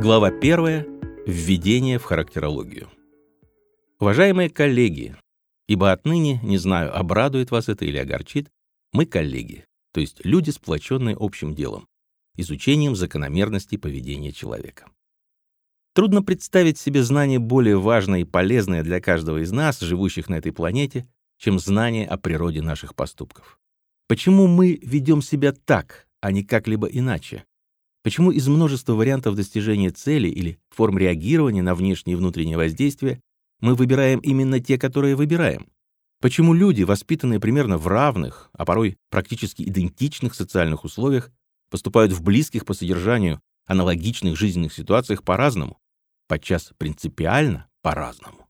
Глава 1. Введение в характерологию. Уважаемые коллеги, ибо отныне, не знаю, обрадует вас это или огорчит, мы коллеги, то есть люди, сплоченные общим делом, изучением закономерностей поведения человека. Трудно представить себе знание более важное и полезное для каждого из нас, живущих на этой планете, чем знание о природе наших поступков. Почему мы ведем себя так, а не как-либо иначе? Почему из множества вариантов достижения цели или форм реагирования на внешнее и внутреннее воздействие мы выбираем именно те, которые выбираем? Почему люди, воспитанные примерно в равных, а порой практически идентичных социальных условиях, поступают в близких по содержанию аналогичных жизненных ситуациях по-разному, подчас принципиально по-разному?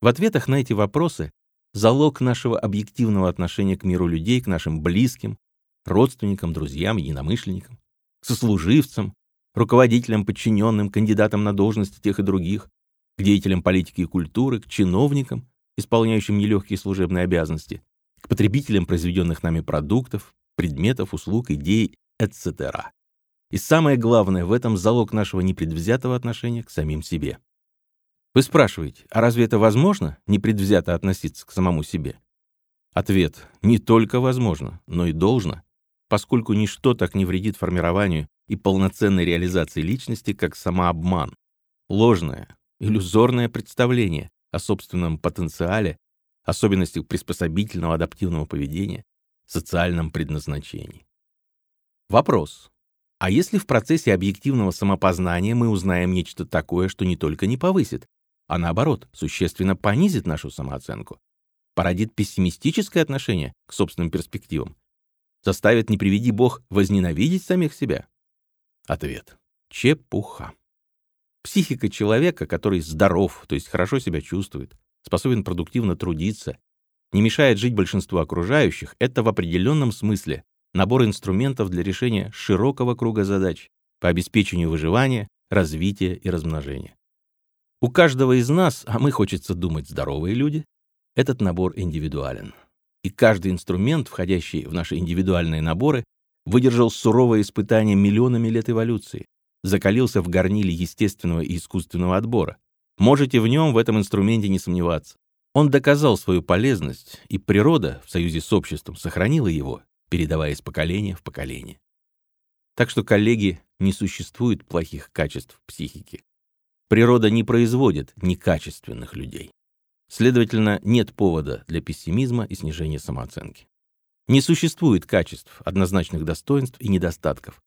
В ответах на эти вопросы залог нашего объективного отношения к миру людей, к нашим близким, родственникам, друзьям, единомышленникам сослуживцам, руководителям, подчиненным, кандидатам на должности тех и других, к деятелям политики и культуры, к чиновникам, исполняющим нелегкие служебные обязанности, к потребителям произведенных нами продуктов, предметов, услуг, идей, etc. И самое главное, в этом залог нашего непредвзятого отношения к самим себе. Вы спрашиваете, а разве это возможно, непредвзято относиться к самому себе? Ответ – не только возможно, но и должно поскольку ничто так не вредит формированию и полноценной реализации личности, как самообман, ложное, иллюзорное представление о собственном потенциале, особенностях приспособительного адаптивного поведения, социальном предназначении. Вопрос. А если в процессе объективного самопознания мы узнаем нечто такое, что не только не повысит, а наоборот, существенно понизит нашу самооценку, породит пессимистическое отношение к собственным перспективам, заставит, не приведи бог, возненавидеть самих себя? Ответ. Чепуха. Психика человека, который здоров, то есть хорошо себя чувствует, способен продуктивно трудиться, не мешает жить большинству окружающих, это в определенном смысле набор инструментов для решения широкого круга задач по обеспечению выживания, развития и размножения. У каждого из нас, а мы, хочется думать, здоровые люди, этот набор индивидуален и каждый инструмент, входящий в наши индивидуальные наборы, выдержал суровое испытание миллионами лет эволюции, закалился в горниле естественного и искусственного отбора. Можете в нем, в этом инструменте не сомневаться. Он доказал свою полезность, и природа в союзе с обществом сохранила его, передавая из поколения в поколение. Так что, коллеги, не существует плохих качеств психики. Природа не производит некачественных людей. Следовательно, нет повода для пессимизма и снижения самооценки. Не существует качеств, однозначных достоинств и недостатков.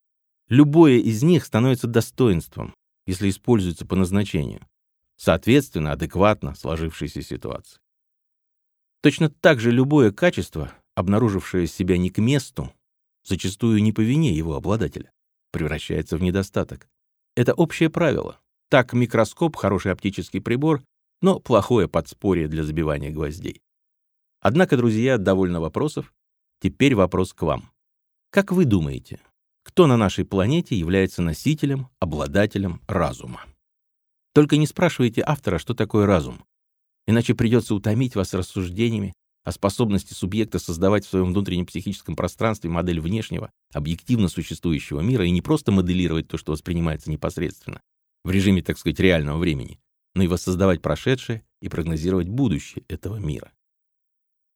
Любое из них становится достоинством, если используется по назначению, соответственно, адекватно сложившейся ситуации. Точно так же любое качество, обнаружившее себя не к месту, зачастую не по вине его обладателя, превращается в недостаток. Это общее правило. Так микроскоп, хороший оптический прибор, но плохое подспорье для забивания гвоздей. Однако, друзья, довольно вопросов. Теперь вопрос к вам. Как вы думаете, кто на нашей планете является носителем, обладателем разума? Только не спрашивайте автора, что такое разум, иначе придется утомить вас рассуждениями о способности субъекта создавать в своем внутреннем психическом пространстве модель внешнего, объективно существующего мира и не просто моделировать то, что воспринимается непосредственно, в режиме, так сказать, реального времени, но и воссоздавать прошедшее и прогнозировать будущее этого мира.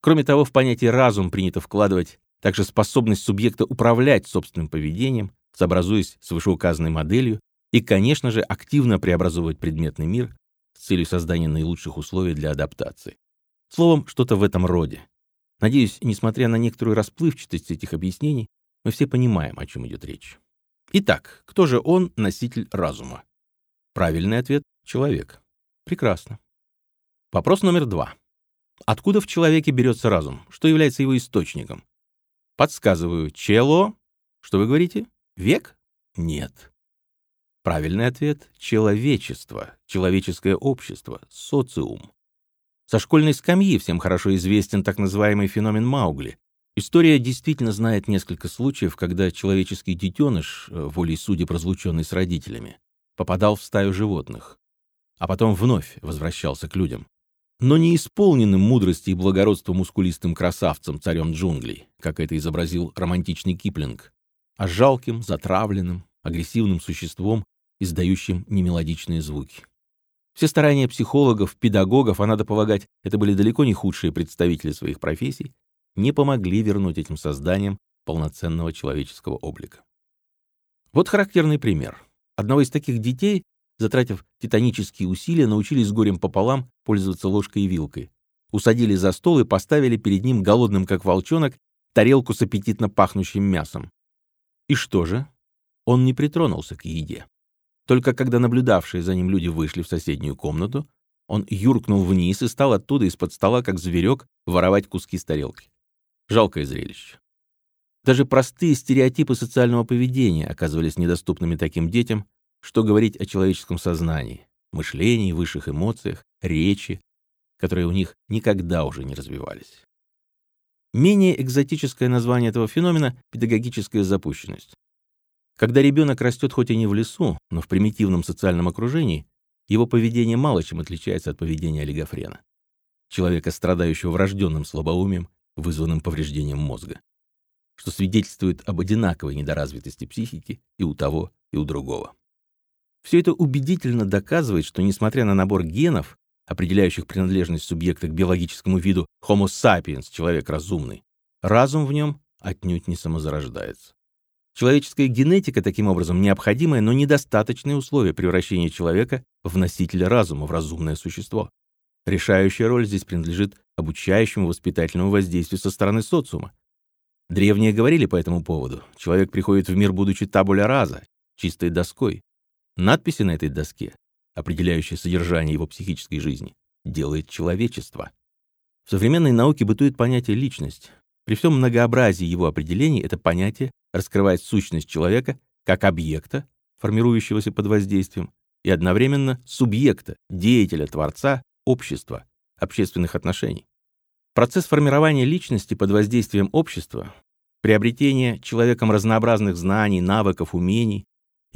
Кроме того, в понятие «разум» принято вкладывать также способность субъекта управлять собственным поведением, сообразуясь с вышеуказанной моделью, и, конечно же, активно преобразовывать предметный мир с целью создания наилучших условий для адаптации. Словом, что-то в этом роде. Надеюсь, несмотря на некоторую расплывчатость этих объяснений, мы все понимаем, о чем идет речь. Итак, кто же он, носитель разума? Правильный ответ — человек. Прекрасно. Вопрос номер два. Откуда в человеке берется разум? Что является его источником? Подсказываю. Чело. Что вы говорите? Век? Нет. Правильный ответ — человечество, человеческое общество, социум. Со школьной скамьи всем хорошо известен так называемый феномен Маугли. История действительно знает несколько случаев, когда человеческий детеныш, э, волей судеб разлученный с родителями, попадал в стаю животных а потом вновь возвращался к людям. Но не исполненным мудрости и благородства мускулистым красавцем, царем джунглей, как это изобразил романтичный Киплинг, а жалким, затравленным, агрессивным существом, издающим немелодичные звуки. Все старания психологов, педагогов, а надо полагать, это были далеко не худшие представители своих профессий, не помогли вернуть этим созданиям полноценного человеческого облика. Вот характерный пример. Одного из таких детей, затратив титанические усилия, научились с горем пополам пользоваться ложкой и вилкой. Усадили за стол и поставили перед ним, голодным как волчонок, тарелку с аппетитно пахнущим мясом. И что же? Он не притронулся к еде. Только когда наблюдавшие за ним люди вышли в соседнюю комнату, он юркнул вниз и стал оттуда из-под стола, как зверек, воровать куски с тарелки. Жалкое зрелище. Даже простые стереотипы социального поведения оказывались недоступными таким детям, что говорить о человеческом сознании, мышлении, высших эмоциях, речи, которые у них никогда уже не развивались. Менее экзотическое название этого феномена — педагогическая запущенность. Когда ребенок растет хоть и не в лесу, но в примитивном социальном окружении, его поведение мало чем отличается от поведения олигофрена. Человека, страдающего врожденным слабоумием, вызванным повреждением мозга, что свидетельствует об одинаковой недоразвитости психики и у того, и у другого. Все это убедительно доказывает, что несмотря на набор генов, определяющих принадлежность субъекта к биологическому виду Homo sapiens, человек разумный, разум в нем отнюдь не самозарождается. Человеческая генетика, таким образом, необходимое, но недостаточное условие превращения человека в носителя разума, в разумное существо. Решающая роль здесь принадлежит обучающему воспитательному воздействию со стороны социума. Древние говорили по этому поводу. Человек приходит в мир, будучи табуля раза, чистой доской. Надписи на этой доске, определяющие содержание его психической жизни, делает человечество. В современной науке бытует понятие «личность». При всем многообразии его определений это понятие раскрывает сущность человека как объекта, формирующегося под воздействием, и одновременно субъекта, деятеля, творца, общества, общественных отношений. Процесс формирования личности под воздействием общества, приобретение человеком разнообразных знаний, навыков, умений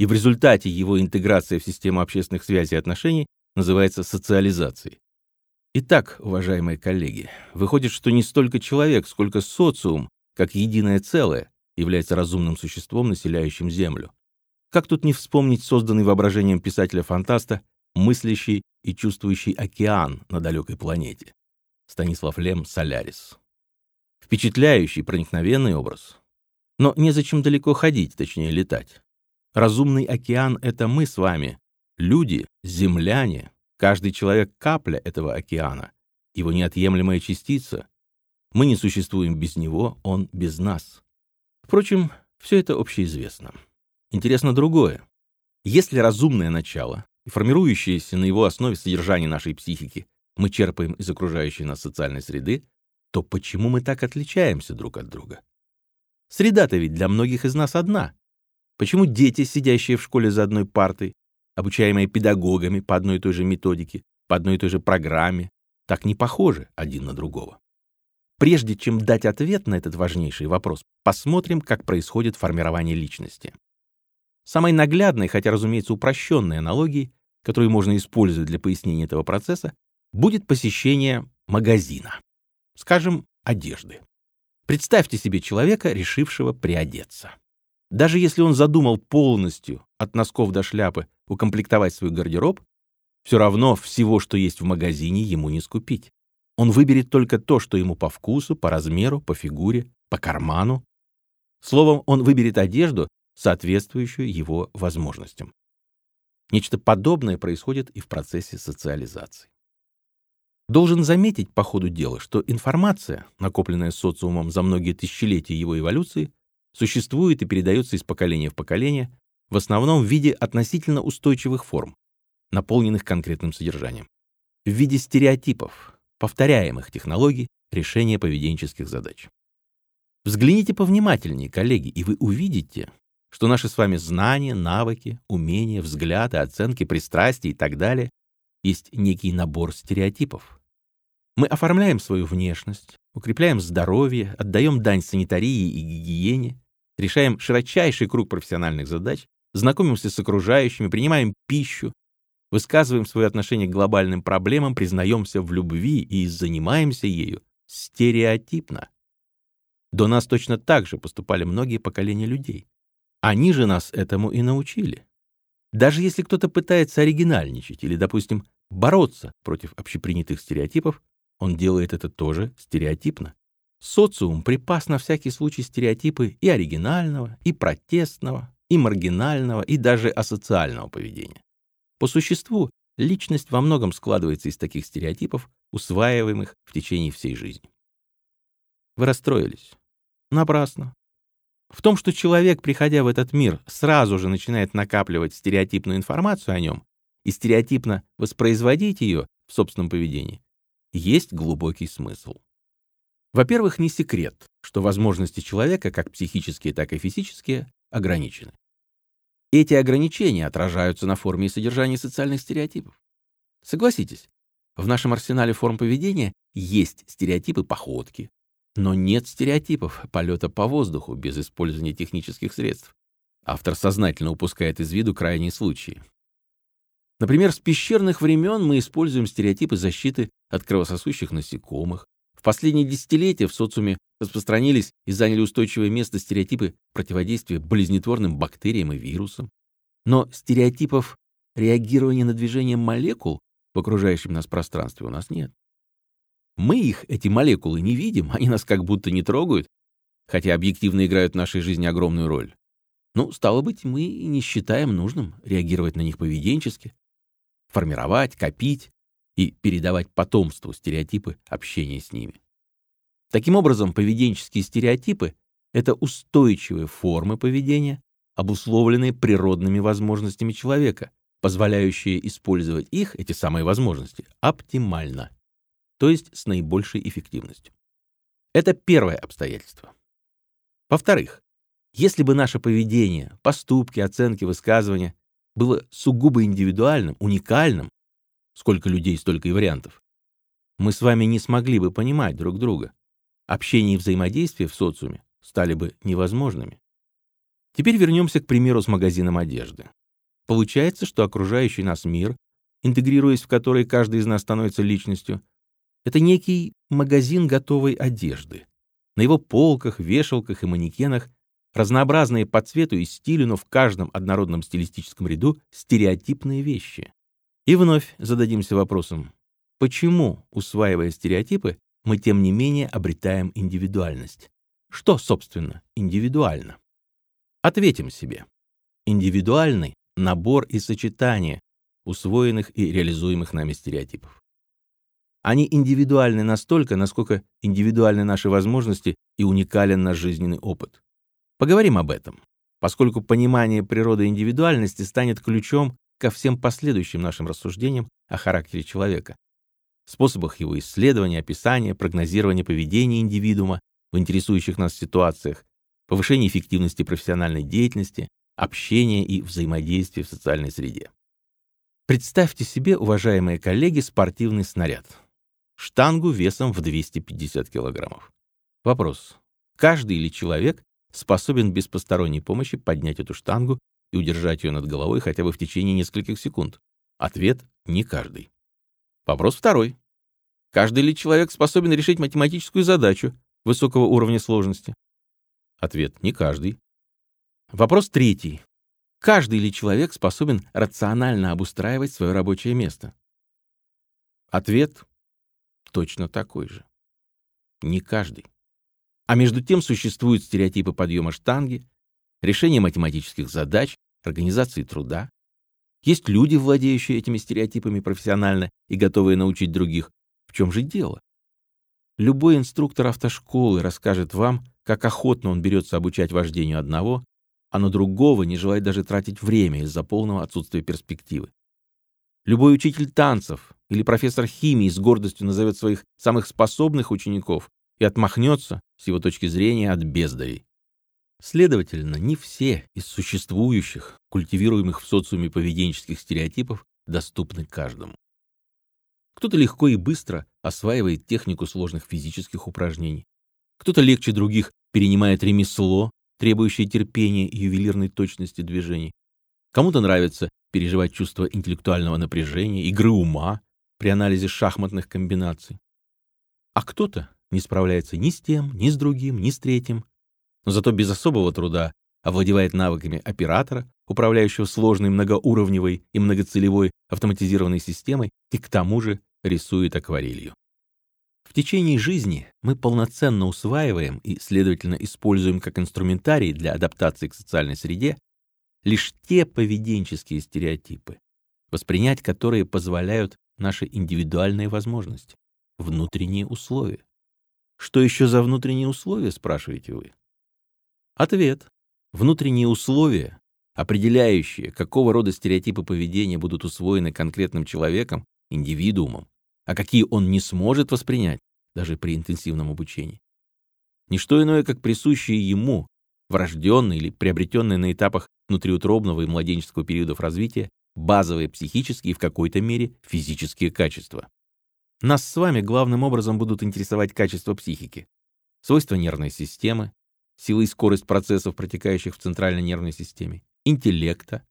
и в результате его интеграция в систему общественных связей и отношений называется социализацией. Итак, уважаемые коллеги, выходит, что не столько человек, сколько социум, как единое целое, является разумным существом, населяющим Землю. Как тут не вспомнить созданный воображением писателя-фантаста мыслящий и чувствующий океан на далекой планете? Станислав Лем «Солярис». Впечатляющий, проникновенный образ. Но незачем далеко ходить, точнее летать. Разумный океан — это мы с вами, люди, земляне, каждый человек — капля этого океана, его неотъемлемая частица. Мы не существуем без него, он без нас. Впрочем, все это общеизвестно. Интересно другое. Если разумное начало и формирующееся на его основе содержание нашей психики мы черпаем из окружающей нас социальной среды, то почему мы так отличаемся друг от друга? Среда-то ведь для многих из нас одна. Почему дети, сидящие в школе за одной партой, обучаемые педагогами по одной и той же методике, по одной и той же программе, так не похожи один на другого? Прежде чем дать ответ на этот важнейший вопрос, посмотрим, как происходит формирование личности. Самой наглядной, хотя, разумеется, упрощенной аналогией, которую можно использовать для пояснения этого процесса, будет посещение магазина. Скажем, одежды. Представьте себе человека, решившего приодеться. Даже если он задумал полностью, от носков до шляпы, укомплектовать свой гардероб, все равно всего, что есть в магазине, ему не скупить. Он выберет только то, что ему по вкусу, по размеру, по фигуре, по карману. Словом, он выберет одежду, соответствующую его возможностям. Нечто подобное происходит и в процессе социализации. Должен заметить по ходу дела, что информация, накопленная социумом за многие тысячелетия его эволюции, существует и передается из поколения в поколение, в основном в виде относительно устойчивых форм, наполненных конкретным содержанием, в виде стереотипов, повторяемых технологий решения поведенческих задач. Взгляните повнимательнее, коллеги, и вы увидите, что наши с вами знания, навыки, умения, взгляды, оценки, пристрастия и так далее есть некий набор стереотипов. Мы оформляем свою внешность, укрепляем здоровье, отдаем дань санитарии и гигиене, решаем широчайший круг профессиональных задач, знакомимся с окружающими, принимаем пищу, высказываем свое отношение к глобальным проблемам, признаемся в любви и занимаемся ею стереотипно. До нас точно так же поступали многие поколения людей. Они же нас этому и научили. Даже если кто-то пытается оригинальничать или, допустим, бороться против общепринятых стереотипов, он делает это тоже стереотипно. Социум припас на всякий случай стереотипы и оригинального, и протестного, и маргинального, и даже асоциального поведения. По существу, личность во многом складывается из таких стереотипов, усваиваемых в течение всей жизни. Вы расстроились. Напрасно. В том, что человек, приходя в этот мир, сразу же начинает накапливать стереотипную информацию о нем и стереотипно воспроизводить ее в собственном поведении, есть глубокий смысл. Во-первых, не секрет, что возможности человека, как психические, так и физические, ограничены. Эти ограничения отражаются на форме и содержании социальных стереотипов. Согласитесь, в нашем арсенале форм поведения есть стереотипы походки, но нет стереотипов полета по воздуху без использования технических средств. Автор сознательно упускает из виду крайние случаи. Например, с пещерных времен мы используем стереотипы защиты от кровососущих насекомых. В последние десятилетия в социуме распространились и заняли устойчивое место стереотипы противодействия болезнетворным бактериям и вирусам. Но стереотипов реагирования на движение молекул в окружающем нас пространстве у нас нет. Мы их, эти молекулы, не видим, они нас как будто не трогают, хотя объективно играют в нашей жизни огромную роль. Ну, стало быть, мы не считаем нужным реагировать на них поведенчески, формировать, копить и передавать потомству стереотипы общения с ними. Таким образом, поведенческие стереотипы — это устойчивые формы поведения, обусловленные природными возможностями человека, позволяющие использовать их, эти самые возможности, оптимально то есть с наибольшей эффективностью. Это первое обстоятельство. Во-вторых, если бы наше поведение, поступки, оценки, высказывания было сугубо индивидуальным, уникальным, сколько людей, столько и вариантов, мы с вами не смогли бы понимать друг друга. Общение и взаимодействие в социуме стали бы невозможными. Теперь вернемся к примеру с магазином одежды. Получается, что окружающий нас мир, интегрируясь в который каждый из нас становится личностью, это некий магазин готовой одежды. На его полках, вешалках и манекенах разнообразные по цвету и стилю, но в каждом однородном стилистическом ряду стереотипные вещи. И вновь зададимся вопросом, почему, усваивая стереотипы, мы тем не менее обретаем индивидуальность? Что, собственно, индивидуально? Ответим себе. Индивидуальный — набор и сочетание усвоенных и реализуемых нами стереотипов. Они индивидуальны настолько, насколько индивидуальны наши возможности и уникален наш жизненный опыт. Поговорим об этом, поскольку понимание природы индивидуальности станет ключом ко всем последующим нашим рассуждениям о характере человека, способах его исследования, описания, прогнозирования поведения индивидуума в интересующих нас ситуациях, повышения эффективности профессиональной деятельности, общения и взаимодействия в социальной среде. Представьте себе, уважаемые коллеги, спортивный снаряд штангу весом в 250 килограммов. Вопрос. Каждый ли человек способен без посторонней помощи поднять эту штангу и удержать ее над головой хотя бы в течение нескольких секунд? Ответ – не каждый. Вопрос второй. Каждый ли человек способен решить математическую задачу высокого уровня сложности? Ответ – не каждый. Вопрос третий. Каждый ли человек способен рационально обустраивать свое рабочее место? Ответ точно такой же. Не каждый. А между тем существуют стереотипы подъема штанги, решения математических задач, организации труда. Есть люди, владеющие этими стереотипами профессионально и готовые научить других. В чем же дело? Любой инструктор автошколы расскажет вам, как охотно он берется обучать вождению одного, а на другого не желает даже тратить время из-за полного отсутствия перспективы. Любой учитель танцев или профессор химии с гордостью назовет своих самых способных учеников и отмахнется, с его точки зрения, от бездарей. Следовательно, не все из существующих, культивируемых в социуме поведенческих стереотипов доступны каждому. Кто-то легко и быстро осваивает технику сложных физических упражнений, кто-то легче других перенимает ремесло, требующее терпения и ювелирной точности движений. Кому-то нравится переживать чувство интеллектуального напряжения, игры ума при анализе шахматных комбинаций. А кто-то не справляется ни с тем, ни с другим, ни с третьим, но зато без особого труда овладевает навыками оператора, управляющего сложной многоуровневой и многоцелевой автоматизированной системой, и к тому же рисует акварелью. В течение жизни мы полноценно усваиваем и, следовательно, используем как инструментарий для адаптации к социальной среде лишь те поведенческие стереотипы, воспринять которые позволяют наши индивидуальные возможности, внутренние условия. Что еще за внутренние условия, спрашиваете вы? Ответ. Внутренние условия, определяющие, какого рода стереотипы поведения будут усвоены конкретным человеком, индивидуумом, а какие он не сможет воспринять, даже при интенсивном обучении. Ничто иное, как присущие ему, врожденные или приобретенные на этапах внутриутробного и младенческого периодов развития, базовые психические и в какой-то мере физические качества. Нас с вами главным образом будут интересовать качества психики, свойства нервной системы, сила и скорость процессов, протекающих в центральной нервной системе, интеллекта,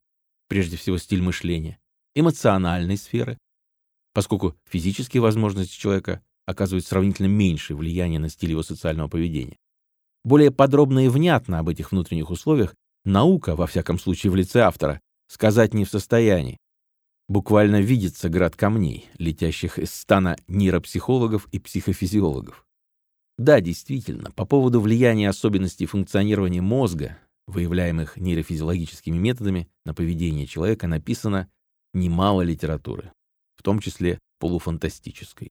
прежде всего стиль мышления, эмоциональной сферы, поскольку физические возможности человека оказывают сравнительно меньшее влияние на стиль его социального поведения. Более подробно и внятно об этих внутренних условиях наука, во всяком случае в лице автора, сказать не в состоянии. Буквально видится град камней, летящих из стана нейропсихологов и психофизиологов. Да, действительно, по поводу влияния особенностей функционирования мозга, выявляемых нейрофизиологическими методами на поведение человека, написано немало литературы в том числе полуфантастической.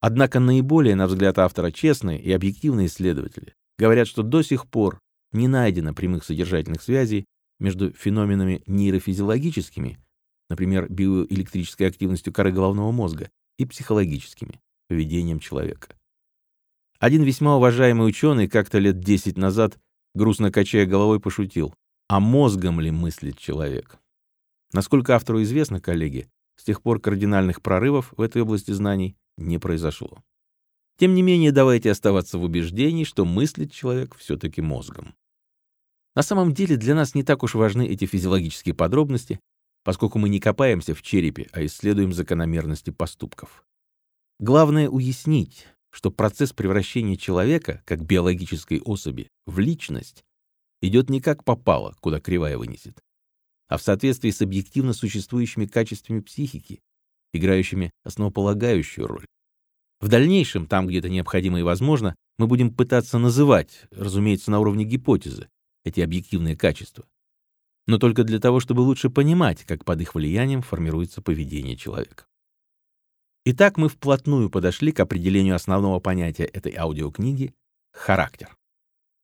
Однако наиболее, на взгляд автора, честные и объективные исследователи говорят, что до сих пор не найдено прямых содержательных связей между феноменами нейрофизиологическими, например, биоэлектрической активностью коры головного мозга, и психологическими, поведением человека. Один весьма уважаемый ученый как-то лет 10 назад, грустно качая головой, пошутил, а мозгом ли мыслит человек? Насколько автору известно, коллеги, с тех пор кардинальных прорывов в этой области знаний не произошло. Тем не менее, давайте оставаться в убеждении, что мыслит человек все-таки мозгом. На самом деле для нас не так уж важны эти физиологические подробности, поскольку мы не копаемся в черепе, а исследуем закономерности поступков. Главное уяснить, что процесс превращения человека, как биологической особи, в личность идет не как попало, куда кривая вынесет, а в соответствии с объективно существующими качествами психики, играющими основополагающую роль. В дальнейшем, там, где это необходимо и возможно, мы будем пытаться называть, разумеется, на уровне гипотезы, эти объективные качества. Но только для того, чтобы лучше понимать, как под их влиянием формируется поведение человека. Итак, мы вплотную подошли к определению основного понятия этой аудиокниги — характер.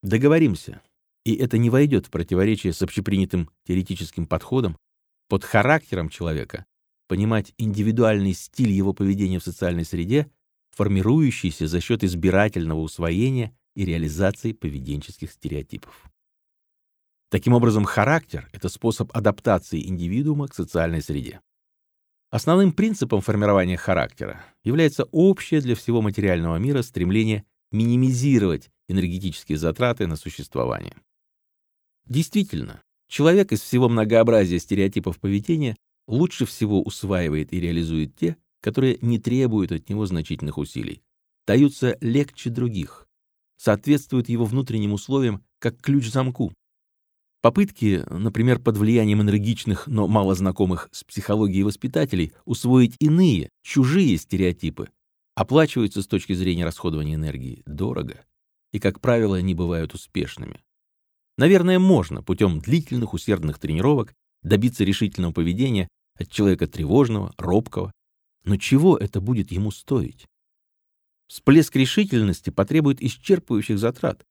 Договоримся, и это не войдет в противоречие с общепринятым теоретическим подходом, под характером человека понимать индивидуальный стиль его поведения в социальной среде, формирующийся за счет избирательного усвоения и реализации поведенческих стереотипов. Таким образом, характер — это способ адаптации индивидуума к социальной среде. Основным принципом формирования характера является общее для всего материального мира стремление минимизировать энергетические затраты на существование. Действительно, человек из всего многообразия стереотипов поведения лучше всего усваивает и реализует те, которые не требуют от него значительных усилий, даются легче других, соответствуют его внутренним условиям как ключ замку. Попытки, например, под влиянием энергичных, но мало знакомых с психологией воспитателей, усвоить иные, чужие стереотипы, оплачиваются с точки зрения расходования энергии дорого, и, как правило, не бывают успешными. Наверное, можно путем длительных усердных тренировок добиться решительного поведения от человека тревожного, робкого. Но чего это будет ему стоить? Всплеск решительности потребует исчерпывающих затрат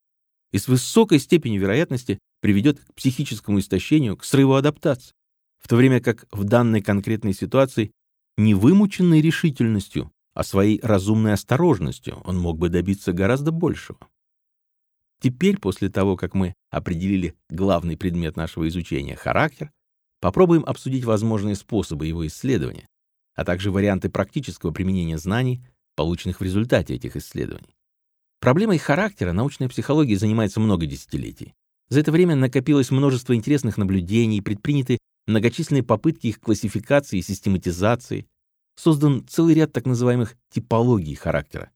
и с высокой степенью вероятности приведет к психическому истощению, к срыву адаптации, в то время как в данной конкретной ситуации не вымученной решительностью, а своей разумной осторожностью он мог бы добиться гораздо большего. Теперь, после того, как мы определили главный предмет нашего изучения — характер, попробуем обсудить возможные способы его исследования, а также варианты практического применения знаний, полученных в результате этих исследований. Проблемой характера научная психология занимается много десятилетий. За это время накопилось множество интересных наблюдений, предприняты многочисленные попытки их классификации и систематизации, создан целый ряд так называемых типологий характера,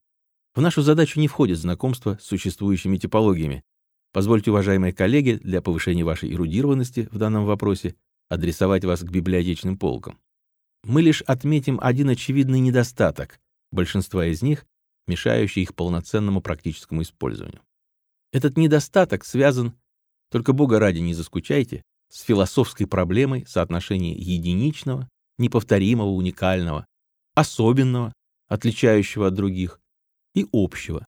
в нашу задачу не входит знакомство с существующими типологиями, Позвольте, уважаемые коллеги, для повышения вашей эрудированности в данном вопросе адресовать вас к библиотечным полкам. Мы лишь отметим один очевидный недостаток большинства из них, мешающий их полноценному практическому использованию. Этот недостаток связан, только Бога ради не заскучайте, с философской проблемой соотношения единичного, неповторимого, уникального, особенного, отличающего от других, и общего,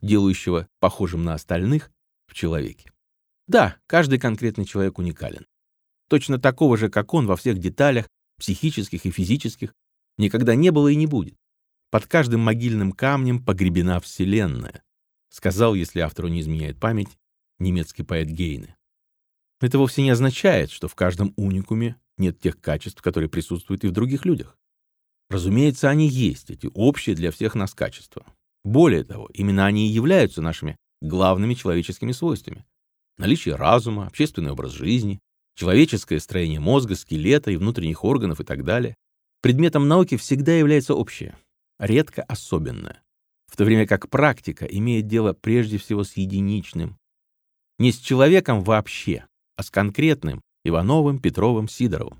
делающего похожим на остальных в человеке. Да, каждый конкретный человек уникален. Точно такого же, как он во всех деталях, психических и физических, никогда не было и не будет. Под каждым могильным камнем погребена Вселенная, сказал, если автору не изменяет память, немецкий поэт Гейне. Это вовсе не означает, что в каждом уникуме нет тех качеств, которые присутствуют и в других людях. Разумеется, они есть, эти общие для всех нас качества. Более того, именно они и являются нашими главными человеческими свойствами. Наличие разума, общественный образ жизни, человеческое строение мозга, скелета и внутренних органов и так далее. Предметом науки всегда является общее, редко особенное, в то время как практика имеет дело прежде всего с единичным, не с человеком вообще, а с конкретным Ивановым, Петровым, Сидоровым.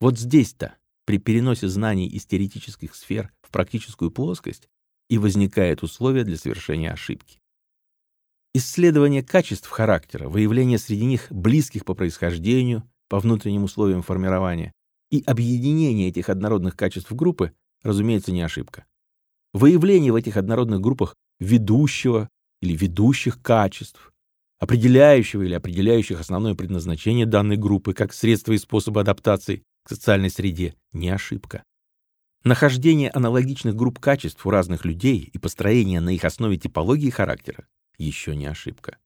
Вот здесь-то, при переносе знаний из теоретических сфер в практическую плоскость, и возникает условие для совершения ошибки. Исследование качеств характера, выявление среди них близких по происхождению, по внутренним условиям формирования и объединение этих однородных качеств в группы, разумеется, не ошибка. Выявление в этих однородных группах ведущего или ведущих качеств, определяющего или определяющих основное предназначение данной группы как средство и способ адаптации к социальной среде, не ошибка. Нахождение аналогичных групп качеств у разных людей и построение на их основе типологии характера еще не ошибка.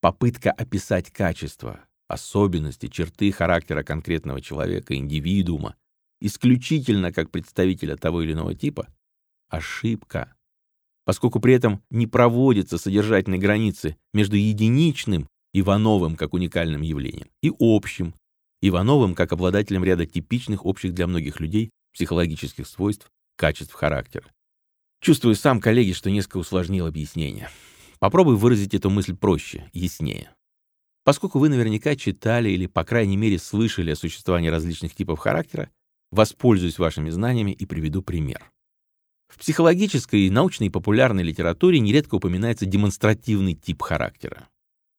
Попытка описать качества, особенности, черты характера конкретного человека, индивидуума, исключительно как представителя того или иного типа — ошибка поскольку при этом не проводятся содержательной границы между единичным Ивановым как уникальным явлением и общим Ивановым как обладателем ряда типичных общих для многих людей психологических свойств, качеств характера. Чувствую сам, коллеги, что несколько усложнил объяснение. Попробую выразить эту мысль проще, яснее. Поскольку вы наверняка читали или, по крайней мере, слышали о существовании различных типов характера, воспользуюсь вашими знаниями и приведу пример. В психологической и научной популярной литературе нередко упоминается демонстративный тип характера.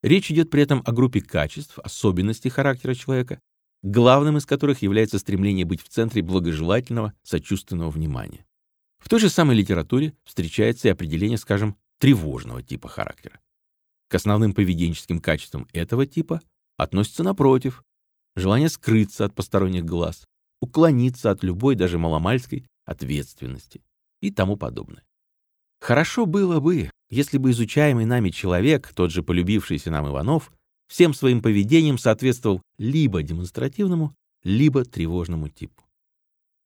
Речь идет при этом о группе качеств, особенностей характера человека, главным из которых является стремление быть в центре благожелательного, сочувственного внимания. В той же самой литературе встречается и определение, скажем, тревожного типа характера. К основным поведенческим качествам этого типа относится, напротив, желание скрыться от посторонних глаз, уклониться от любой, даже маломальской, ответственности и тому подобное. Хорошо было бы, если бы изучаемый нами человек, тот же полюбившийся нам Иванов, всем своим поведением соответствовал либо демонстративному, либо тревожному типу.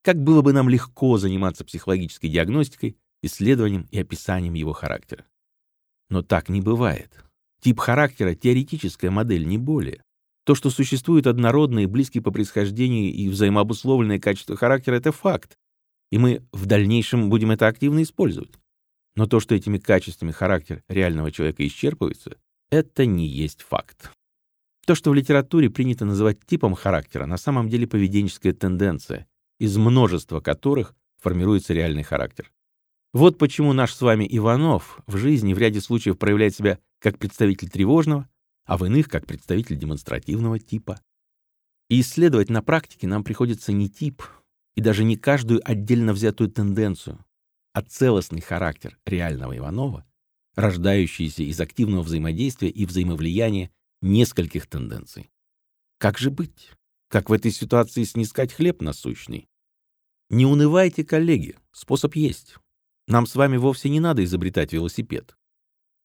Как было бы нам легко заниматься психологической диагностикой, исследованием и описанием его характера. Но так не бывает. Тип характера — теоретическая модель, не более. То, что существуют однородные, близкие по происхождению и взаимообусловленные качества характера — это факт, и мы в дальнейшем будем это активно использовать. Но то, что этими качествами характер реального человека исчерпывается, это не есть факт. То, что в литературе принято называть типом характера, на самом деле поведенческая тенденция, из множества которых формируется реальный характер. Вот почему наш с вами Иванов в жизни в ряде случаев проявляет себя как представитель тревожного, а в иных как представитель демонстративного типа. И исследовать на практике нам приходится не тип, и даже не каждую отдельно взятую тенденцию, а целостный характер реального Иванова, рождающийся из активного взаимодействия и взаимовлияния нескольких тенденций. Как же быть? Как в этой ситуации снискать хлеб насущный? Не унывайте, коллеги, способ есть. Нам с вами вовсе не надо изобретать велосипед.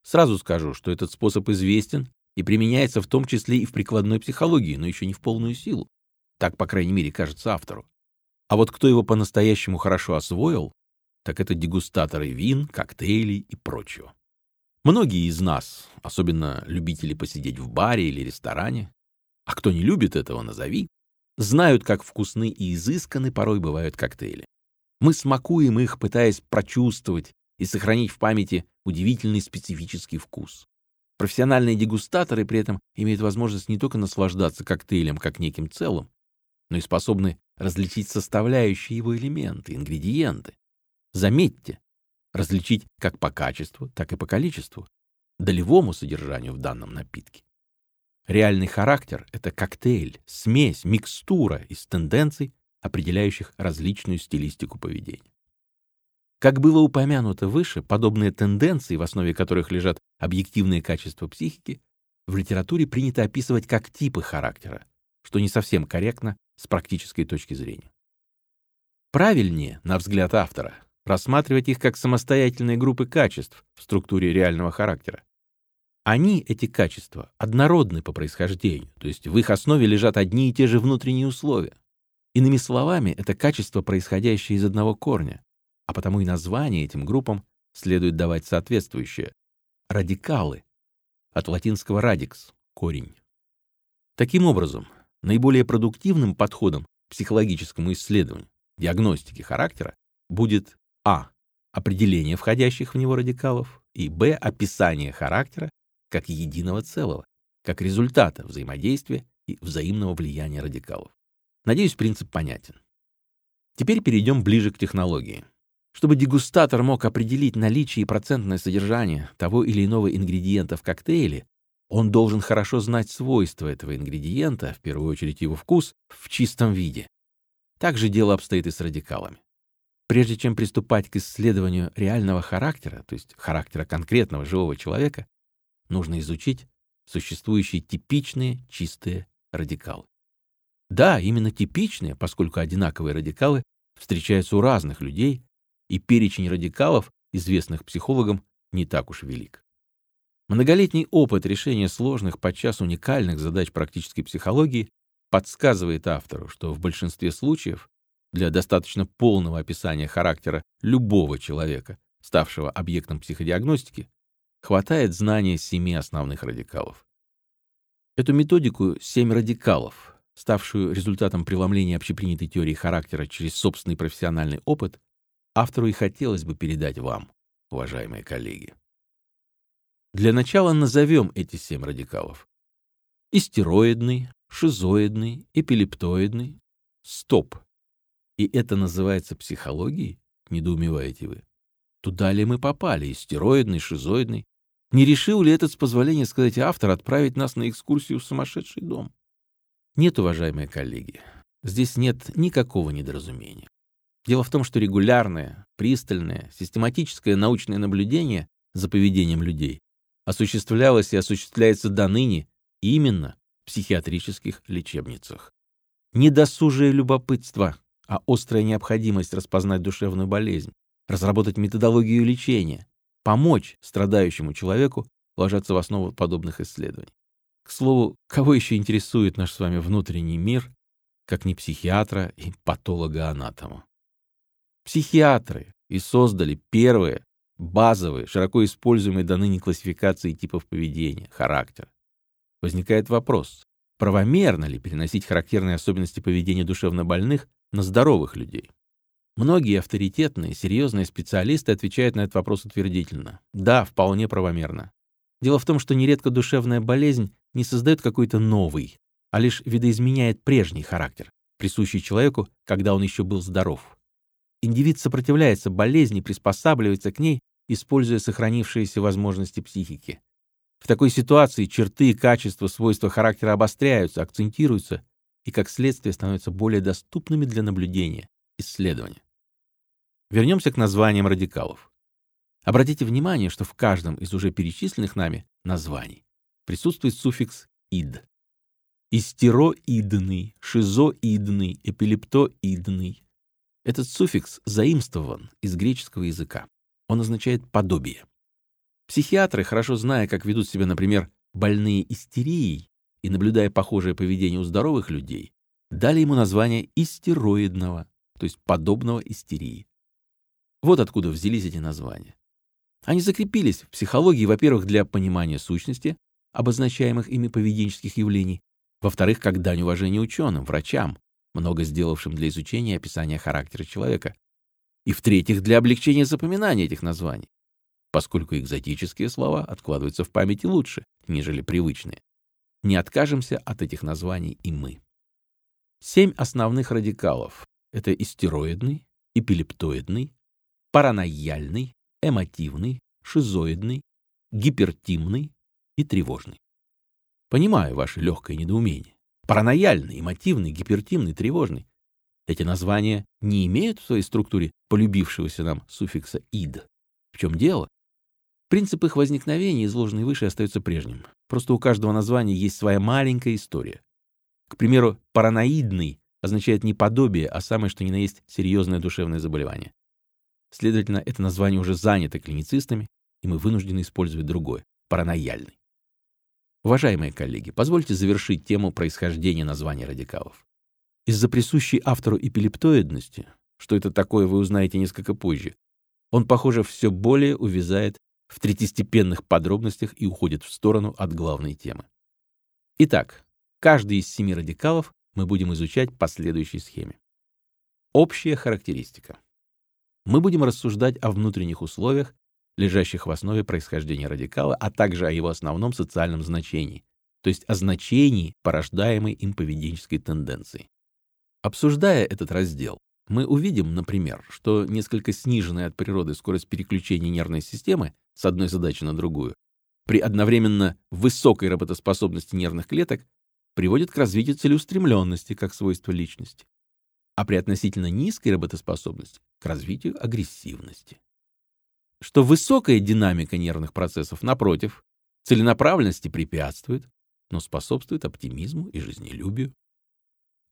Сразу скажу, что этот способ известен и применяется в том числе и в прикладной психологии, но еще не в полную силу. Так, по крайней мере, кажется автору. А вот кто его по-настоящему хорошо освоил, так это дегустаторы вин, коктейлей и прочего. Многие из нас, особенно любители посидеть в баре или ресторане, а кто не любит этого, назови, знают, как вкусны и изысканы порой бывают коктейли. Мы смакуем их, пытаясь прочувствовать и сохранить в памяти удивительный специфический вкус. Профессиональные дегустаторы при этом имеют возможность не только наслаждаться коктейлем как неким целым, но и способны различить составляющие его элементы, ингредиенты. Заметьте, различить как по качеству, так и по количеству, долевому содержанию в данном напитке. Реальный характер — это коктейль, смесь, микстура из тенденций, определяющих различную стилистику поведения. Как было упомянуто выше, подобные тенденции, в основе которых лежат объективные качества психики, в литературе принято описывать как типы характера, что не совсем корректно с практической точки зрения. Правильнее, на взгляд автора, рассматривать их как самостоятельные группы качеств в структуре реального характера. Они, эти качества, однородны по происхождению, то есть в их основе лежат одни и те же внутренние условия. Иными словами, это качество, происходящее из одного корня, а потому и название этим группам следует давать соответствующее — радикалы, от латинского radix — корень. Таким образом, наиболее продуктивным подходом к психологическому исследованию, диагностике характера будет а. определение входящих в него радикалов и б. описание характера как единого целого, как результата взаимодействия и взаимного влияния радикалов. Надеюсь, принцип понятен. Теперь перейдем ближе к технологии. Чтобы дегустатор мог определить наличие и процентное содержание того или иного ингредиента в коктейле, он должен хорошо знать свойства этого ингредиента, в первую очередь его вкус, в чистом виде. Так же дело обстоит и с радикалами. Прежде чем приступать к исследованию реального характера, то есть характера конкретного живого человека, нужно изучить существующие типичные чистые радикалы. Да, именно типичные, поскольку одинаковые радикалы встречаются у разных людей, и перечень радикалов, известных психологам, не так уж велик. Многолетний опыт решения сложных, подчас уникальных задач практической психологии подсказывает автору, что в большинстве случаев для достаточно полного описания характера любого человека, ставшего объектом психодиагностики, хватает знания семи основных радикалов. Эту методику «семь радикалов», ставшую результатом преломления общепринятой теории характера через собственный профессиональный опыт, автору и хотелось бы передать вам, уважаемые коллеги. Для начала назовем эти семь радикалов. Истероидный, шизоидный, эпилептоидный, стоп. И это называется психологией? Недоумеваете вы. Туда ли мы попали? Истероидный, шизоидный? Не решил ли этот, с позволения сказать автор, отправить нас на экскурсию в сумасшедший дом? Нет, уважаемые коллеги, здесь нет никакого недоразумения. Дело в том, что регулярное, пристальное, систематическое научное наблюдение за поведением людей осуществлялось и осуществляется до ныне именно в психиатрических лечебницах. Недосужие любопытство, а острая необходимость распознать душевную болезнь, разработать методологию лечения, помочь страдающему человеку ложатся в основу подобных исследований. К слову, кого еще интересует наш с вами внутренний мир, как не психиатра и патолога-анатома? Психиатры и создали первые базовые, широко используемые до ныне классификации типов поведения, характер. Возникает вопрос, правомерно ли переносить характерные особенности поведения душевнобольных на здоровых людей? Многие авторитетные, серьезные специалисты отвечают на этот вопрос утвердительно. Да, вполне правомерно. Дело в том, что нередко душевная болезнь не создает какой-то новый, а лишь видоизменяет прежний характер, присущий человеку, когда он еще был здоров. Индивид сопротивляется болезни, приспосабливается к ней используя сохранившиеся возможности психики. В такой ситуации черты, качества, свойства характера обостряются, акцентируются и, как следствие, становятся более доступными для наблюдения, исследования. Вернемся к названиям радикалов. Обратите внимание, что в каждом из уже перечисленных нами названий присутствует суффикс «ид». Истероидный, шизоидный, эпилептоидный. Этот суффикс заимствован из греческого языка. Он означает «подобие». Психиатры, хорошо зная, как ведут себя, например, больные истерией и наблюдая похожее поведение у здоровых людей, дали ему название истероидного, то есть подобного истерии. Вот откуда взялись эти названия. Они закрепились в психологии, во-первых, для понимания сущности, обозначаемых ими поведенческих явлений, во-вторых, как дань уважения ученым, врачам, много сделавшим для изучения и описания характера человека, и, в-третьих, для облегчения запоминания этих названий, поскольку экзотические слова откладываются в памяти лучше, нежели привычные, не откажемся от этих названий и мы. Семь основных радикалов — это истероидный, эпилептоидный, паранояльный, эмотивный, шизоидный, гипертимный и тревожный. Понимаю ваше легкое недоумение. Паранояльный, эмотивный, гипертимный, тревожный. Эти названия не имеют в своей структуре полюбившегося нам суффикса «ид». В чем дело? Принцип их возникновения, изложенный выше, остается прежним. Просто у каждого названия есть своя маленькая история. К примеру, параноидный означает не подобие, а самое что ни на есть серьезное душевное заболевание. Следовательно, это название уже занято клиницистами, и мы вынуждены использовать другое — паранояльный. Уважаемые коллеги, позвольте завершить тему происхождения названия радикалов. Из-за присущей автору эпилептоидности, что это такое, вы узнаете несколько позже, он, похоже, все более увязает в третьестепенных подробностях и уходит в сторону от главной темы. Итак, каждый из семи радикалов мы будем изучать по следующей схеме. Общая характеристика. Мы будем рассуждать о внутренних условиях, лежащих в основе происхождения радикала, а также о его основном социальном значении, то есть о значении, порождаемой им поведенческой тенденции. Обсуждая этот раздел, мы увидим, например, что несколько сниженная от природы скорость переключения нервной системы с одной задачи на другую при одновременно высокой работоспособности нервных клеток приводит к развитию целеустремленности как свойства личности, а при относительно низкой работоспособности — к развитию агрессивности что высокая динамика нервных процессов, напротив, целенаправленности препятствует, но способствует оптимизму и жизнелюбию.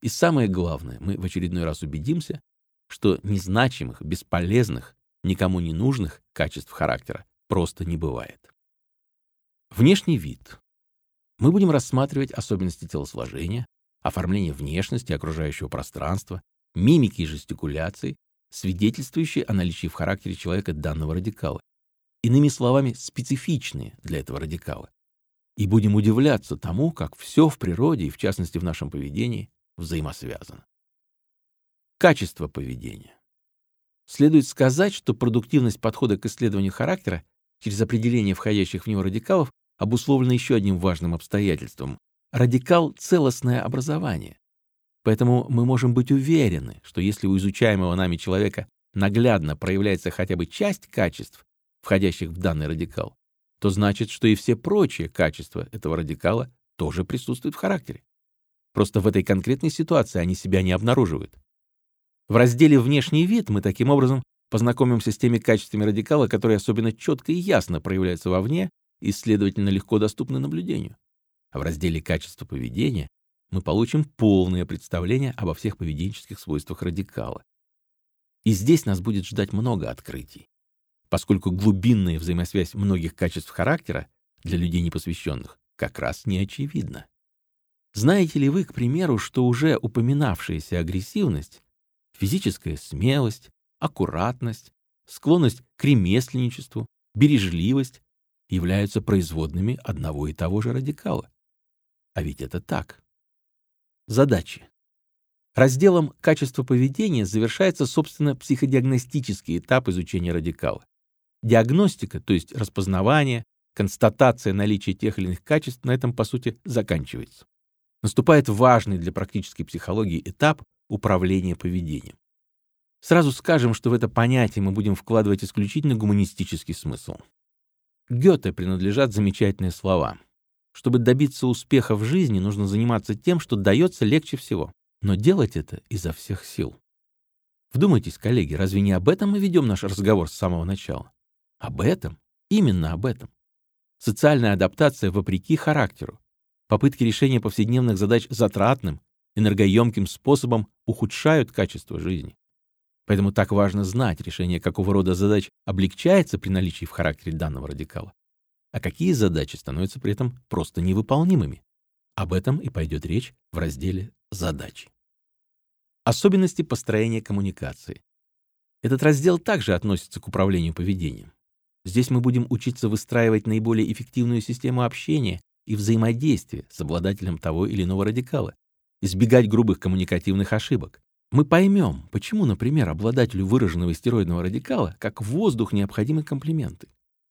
И самое главное, мы в очередной раз убедимся, что незначимых, бесполезных, никому не нужных качеств характера просто не бывает. Внешний вид. Мы будем рассматривать особенности телосложения, оформление внешности окружающего пространства, мимики и жестикуляции, свидетельствующие о наличии в характере человека данного радикала. Иными словами, специфичные для этого радикала. И будем удивляться тому, как все в природе и в частности в нашем поведении взаимосвязано. Качество поведения. Следует сказать, что продуктивность подхода к исследованию характера через определение входящих в него радикалов обусловлена еще одним важным обстоятельством. Радикал — целостное образование. Поэтому мы можем быть уверены, что если у изучаемого нами человека наглядно проявляется хотя бы часть качеств, входящих в данный радикал, то значит, что и все прочие качества этого радикала тоже присутствуют в характере. Просто в этой конкретной ситуации они себя не обнаруживают. В разделе «Внешний вид» мы таким образом познакомимся с теми качествами радикала, которые особенно четко и ясно проявляются вовне и, следовательно, легко доступны наблюдению. А в разделе «Качество поведения» мы получим полное представление обо всех поведенческих свойствах радикала. И здесь нас будет ждать много открытий, поскольку глубинная взаимосвязь многих качеств характера для людей непосвященных как раз не очевидна. Знаете ли вы, к примеру, что уже упоминавшаяся агрессивность, физическая смелость, аккуратность, склонность к ремесленничеству, бережливость являются производными одного и того же радикала? А ведь это так. Задачи. Разделом «Качество поведения» завершается, собственно, психодиагностический этап изучения радикала. Диагностика, то есть распознавание, констатация наличия тех или иных качеств на этом, по сути, заканчивается. Наступает важный для практической психологии этап управления поведением. Сразу скажем, что в это понятие мы будем вкладывать исключительно гуманистический смысл. Гёте принадлежат замечательные слова. Чтобы добиться успеха в жизни, нужно заниматься тем, что дается легче всего. Но делать это изо всех сил. Вдумайтесь, коллеги, разве не об этом мы ведем наш разговор с самого начала? Об этом, именно об этом. Социальная адаптация вопреки характеру. Попытки решения повседневных задач затратным, энергоемким способом ухудшают качество жизни. Поэтому так важно знать, решение какого рода задач облегчается при наличии в характере данного радикала, а какие задачи становятся при этом просто невыполнимыми. Об этом и пойдет речь в разделе «Задачи». Особенности построения коммуникации. Этот раздел также относится к управлению поведением. Здесь мы будем учиться выстраивать наиболее эффективную систему общения и взаимодействия с обладателем того или иного радикала, избегать грубых коммуникативных ошибок. Мы поймем, почему, например, обладателю выраженного стероидного радикала как воздух необходимы комплименты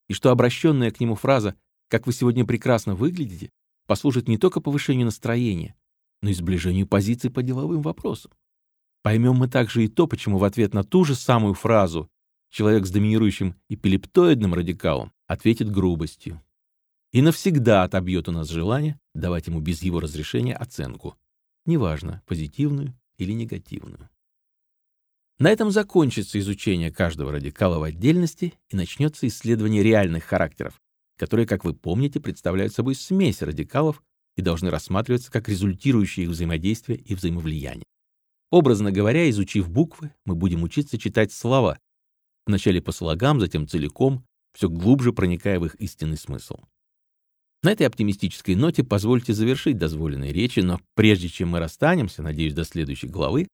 и что обращенная к нему фраза как вы сегодня прекрасно выглядите, послужит не только повышению настроения, но и сближению позиций по деловым вопросам. Поймем мы также и то, почему в ответ на ту же самую фразу человек с доминирующим эпилептоидным радикалом ответит грубостью. И навсегда отобьет у нас желание давать ему без его разрешения оценку, неважно, позитивную или негативную. На этом закончится изучение каждого радикала в отдельности и начнется исследование реальных характеров, которые, как вы помните, представляют собой смесь радикалов и должны рассматриваться как результирующие их взаимодействие и взаимовлияние. Образно говоря, изучив буквы, мы будем учиться читать слова, вначале по слогам, затем целиком, все глубже проникая в их истинный смысл. На этой оптимистической ноте позвольте завершить дозволенные речи, но прежде чем мы расстанемся, надеюсь, до следующей главы,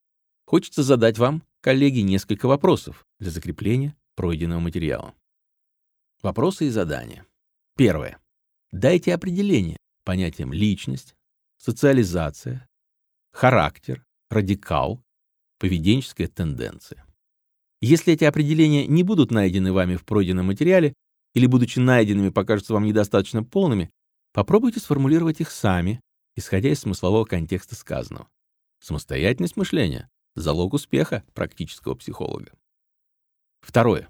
хочется задать вам, коллеги, несколько вопросов для закрепления пройденного материала. Вопросы и задания. Первое. Дайте определение понятиям личность, социализация, характер, радикал, поведенческая тенденция. Если эти определения не будут найдены вами в пройденном материале или, будучи найденными, покажутся вам недостаточно полными, попробуйте сформулировать их сами, исходя из смыслового контекста сказанного. Самостоятельность мышления — залог успеха практического психолога. Второе.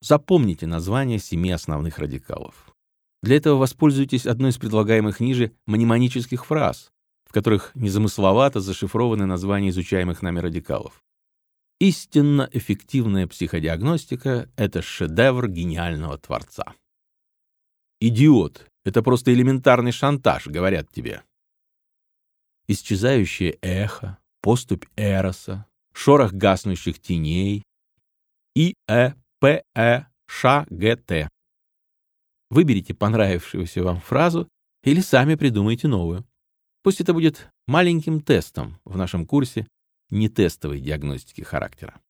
Запомните название семи основных радикалов. Для этого воспользуйтесь одной из предлагаемых ниже мнемонических фраз, в которых незамысловато зашифрованы названия изучаемых нами радикалов. Истинно эффективная психодиагностика — это шедевр гениального творца. «Идиот! Это просто элементарный шантаж», — говорят тебе. Исчезающее эхо, поступь Эроса, шорох гаснущих теней, И, Э. Выберите понравившуюся вам фразу или сами придумайте новую. Пусть это будет маленьким тестом в нашем курсе нетестовой диагностики характера.